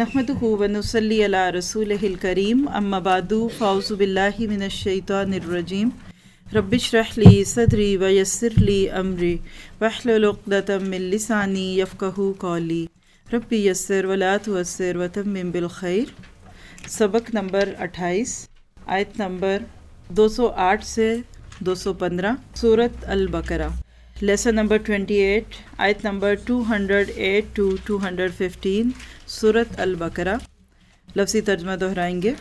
نحمد ونسلی علی رسول الکریم اما بعد فاؤز باللہ من الشیطان الرجیم ربش رحلی صدری ویسر لی امری وحلل عقدۃ من لسانی یفقہ قولی ربی یسر ولا توسر وتمم بالخیر سبق نمبر اٹھائیس، آیت نمبر دو سو آٹھ سے دو سو پندرہ صورت البقرہ. لیسن نمبر ٹوینٹی ایٹ آیت number two hundred eight to two hundred fifteen صورت البقرہ لفظی ترجمہ دہرائیں گے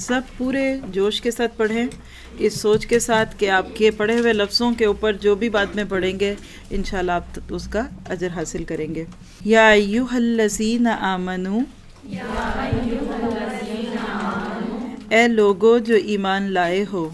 سب پورے جوش کے ساتھ پڑھیں، اس سوچ کے ساتھ کہ آپ کے پڑھے ہوئے لفظوں کے اوپر جو بھی بعد میں پڑھیں گے، انشاءاللہ آپ اس کا اجر حاصل کریں گے۔ یا ایوہ الذین آمنو، اے لوگو جو ایمان لائے ہو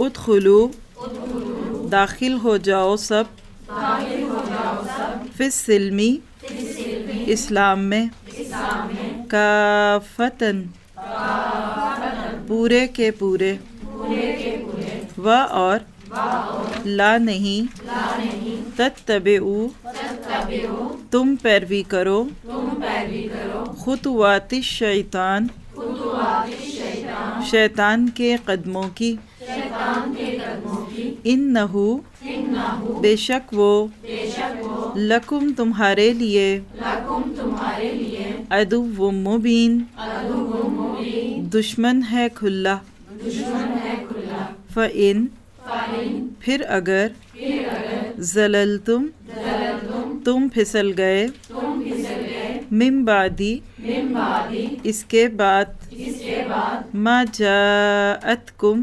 ادخلو داخل ہو جاؤ سب۔ فی السلمی۔ اسلام میں۔ کافتن۔ پورے کے پورے۔ و اور۔ لا نہیں۔ تتبعو۔ تم پیروی کرو۔ خطوات شیطان شیطان کے قدموں کی۔ ان نحو بے شک وہ لکم تمہارے لیے ادو و مبین دشمن ہے کھلا فعن پھر اگر زلل تم تم پھسل گئے ممبادی اس کے بعد ما جاءت کم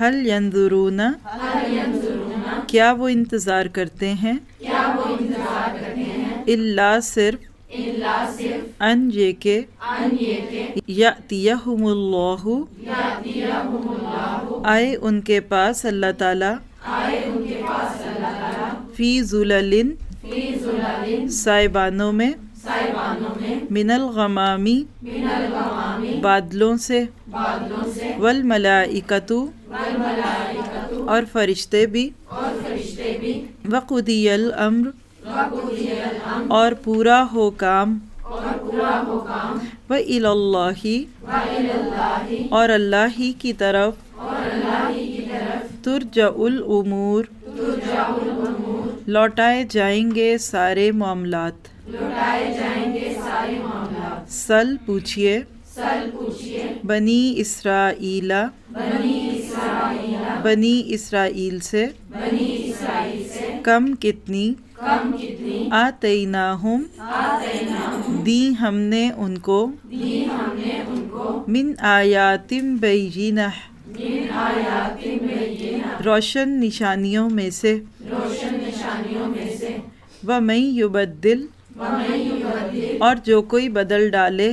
حل ینظرون کیا وہ انتظار کرتے ہیں؟ اللہ صرف ان یہ کہ یاتیہم اللہ۔ آئے ان کے پاس اللہ تعالی۔ فی ظلل سائبانوں میں من الغمامی بادلوں سے۔ والملائکتو اور فرشتے بھی وقودی الامر اور پورا ہو کام و اللہ اور اللہ ہی کی طرف ترجع الامور لوٹائے جائیں گے سارے معاملات۔ سل پوچھئے۔ بنی اسرائیلا بنی اسرائیل سے کم کتنی آتیناہم دی ہم نے ان کو من آیاتم بینہ روشن نشانیوں میں سے وَمَن یبدل اور جو کوئی بدل ڈالے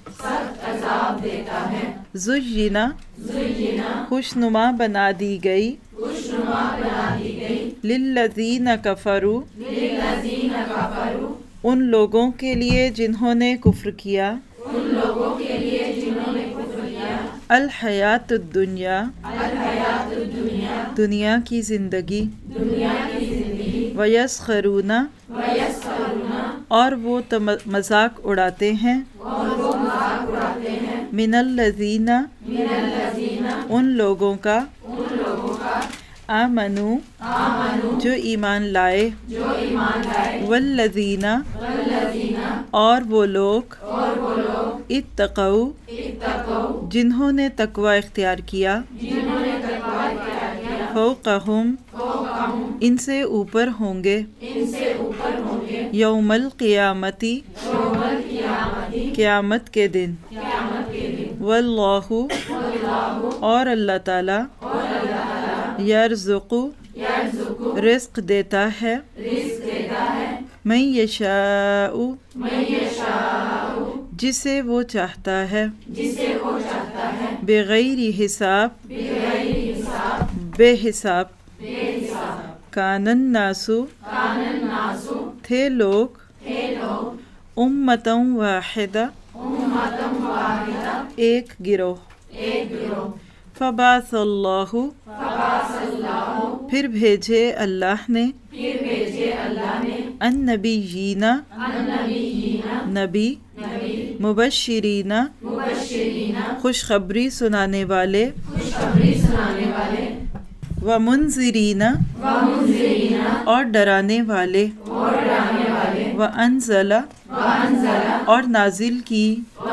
زجینا خوشنما بنا دی گئی۔ للذین کفروا ان لوگوں کے لیے جنہوں نے کفر کیا۔ الحیات الدنیا۔ دنیا کی زندگی۔ ویسخرون اور وہ مذاق اڑاتے ہیں۔ من الذین ان لوگوں کا آمنو جو ایمان لائے والذین اور وہ لوگ اتقو جنہوں نے تقوی اختیار کیا فوقہم ان سے اوپر ہوں گے یوم القیامتی قیامت کے دن واللہ اور اللہ تعالی یرزق رزق دیتا ہے میں یشاء جسے وہ چاہتا ہے بغیر حساب بے حساب کانن ناسو تھے لوگ امتم واحدہ ایک گروہ۔ فباس اللہ پھر بھیجے اللہ نے۔ ان نبی۔ جینا نبی مبشرین خوشخبری سنانے والے۔ و منظرین اور ڈرانے والے۔ و انزل اور نازل کی۔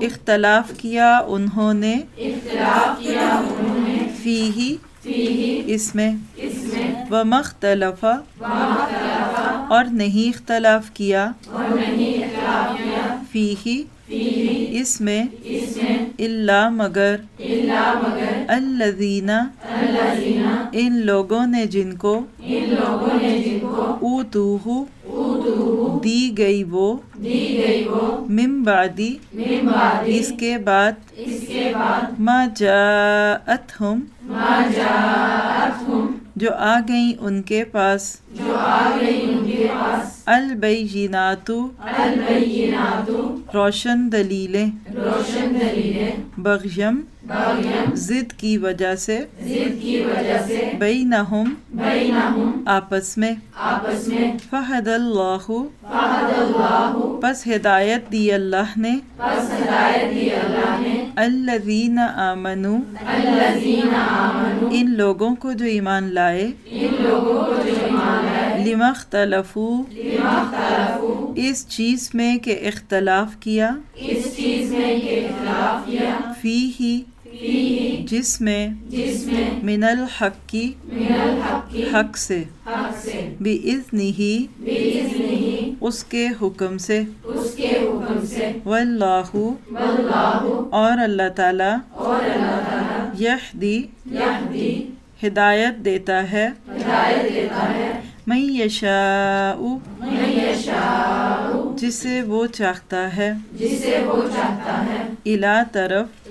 اختلاف کیا انہوں نے؟ فی ہی اس میں۔ و مختلف اور نہیں اختلاف کیا۔ فی ہی اس میں۔ اللہ مگر۔ الذین۔ ان لوگوں نے جن کو اوتوہ دی گئی وہ من بعدی اس کے بعد ما جاءتہم، جو آ گئیں ان کے پاس البینات روشن دلیلیں، بغیم ضد کی وجہ سے بینہم آپس میں فہد اللہ پس ہدایت دی اللہ نے الذین آمنو ان لوگوں کو جو ایمان لائے لما اختلفو اس چیز میں کہ اختلاف کیا فی ہی جس میں من الحق کی حق سے بِإِذْنِهِ اس کے حکم سے واللہ اور اللہ تعالی یہدی ہدایت دیتا ہے میں یشاء جسے وہ چاہتا ہے الا طرف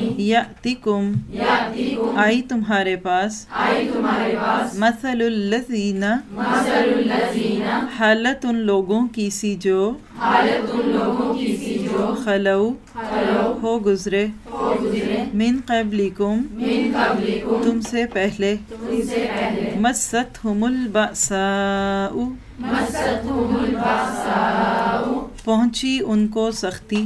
یاتکم آئی تمہارے پاس. مثل الذین حالت ان لوگوں کی سی جو. خلو. ہو گزرے. من قبلکم. تم سے پہلے. مستہم البأساء. پہنچی ان کو سختی.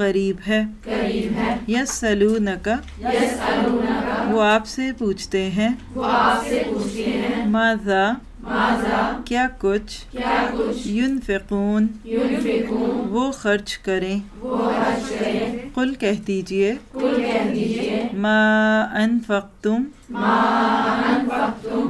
قریب ہے۔ یس سلو نکا وہ آپ سے پوچھتے ہیں۔ ماذا؟ کیا کچھ؟ یونفقون۔ وہ خرچ کریں۔ قل کہہ دیجیے۔ ما انفقتم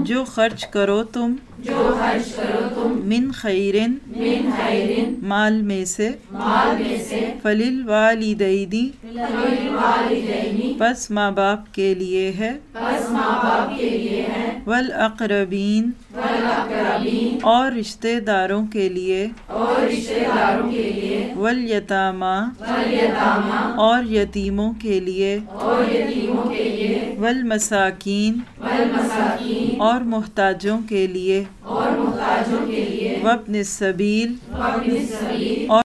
جو خرچ کرو تم۔ جو خرچ کرو تم۔ من خیرن من خیرن۔ مال میں سے۔ مال میں سے۔ فلیل والدینی۔ فلیل والدینی۔ پس ماں باپ کے لیے ہے۔ پس ماں باپ کے لیے ہے۔ والاقربین۔ والاقربین۔ اور رشتہ داروں کے لیے۔ اور رشتہ داروں کے لیے۔ والیتاما۔ والیتاما۔ اور یتیموں کے لیے۔ اور یتیموں کے لیے۔ والمساکین۔ والمساکین۔ اور محتاجوں کے لیے۔ اور محتاجوں کے لیے۔ وابن سبیل۔ اور